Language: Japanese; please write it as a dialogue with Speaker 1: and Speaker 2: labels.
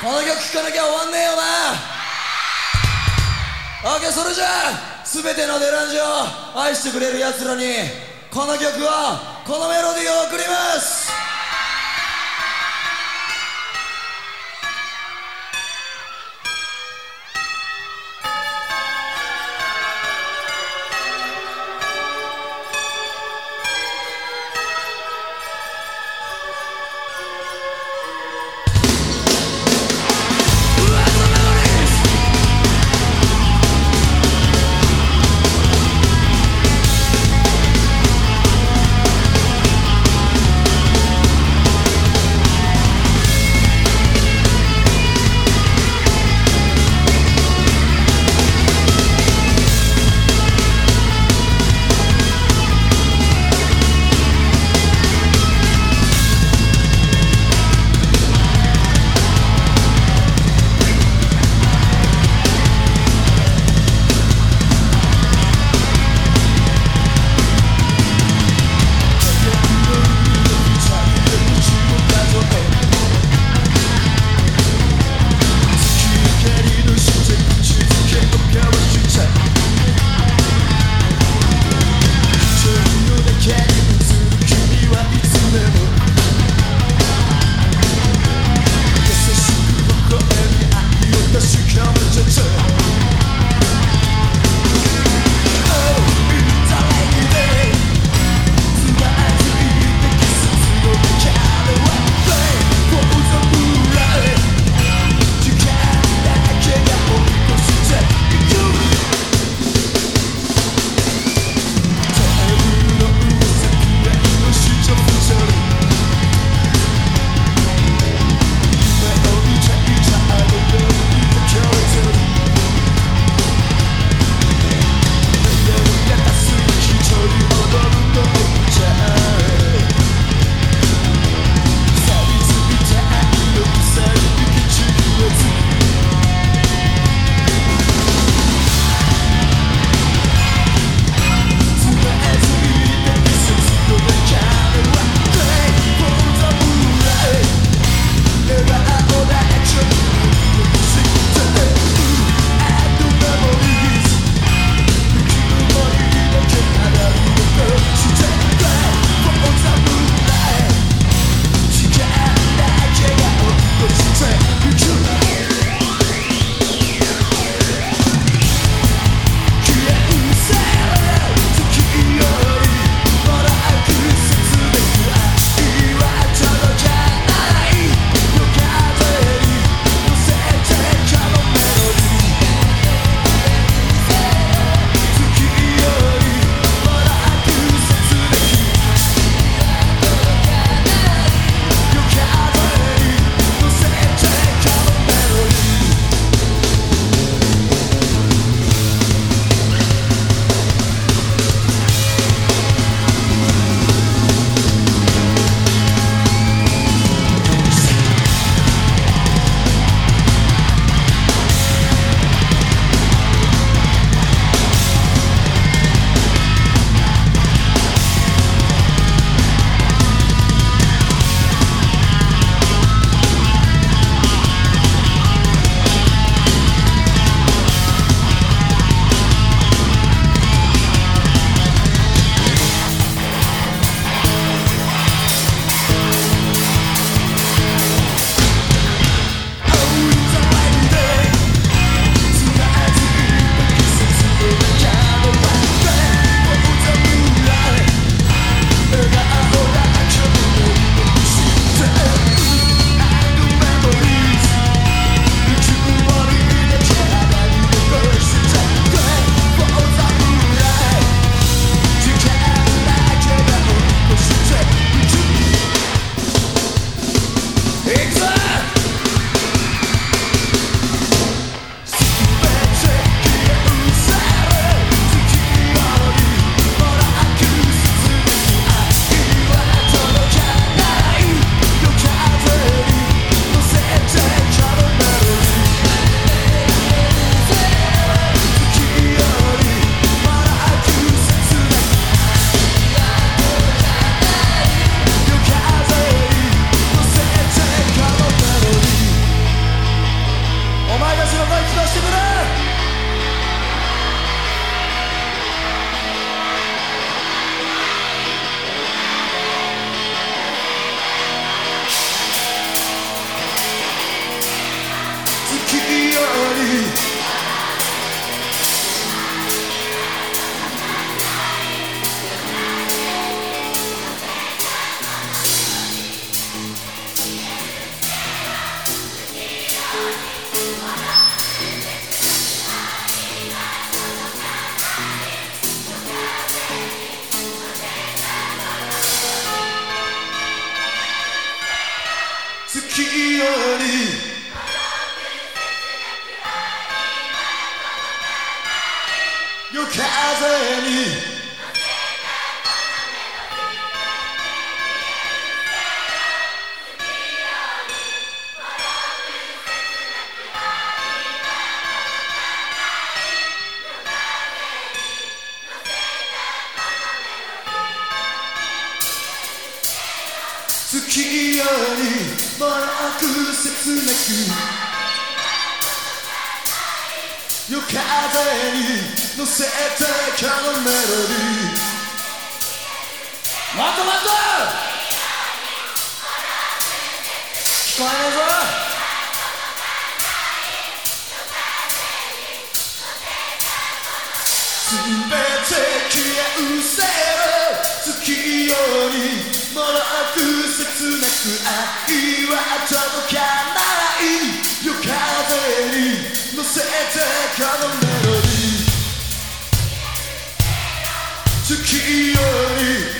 Speaker 1: この曲聴かなきゃ終わんねえよな。OK それじゃあ全てのデランジを愛してくれる奴らにこの曲をこのメロディーを送ります「に。月よりもろく切なく夜風に乗せてこのメロディー。もっともっと聞こえねえぞ！すべて消え失せる。月よりもろく切なく愛は届かない。このメロディー月より月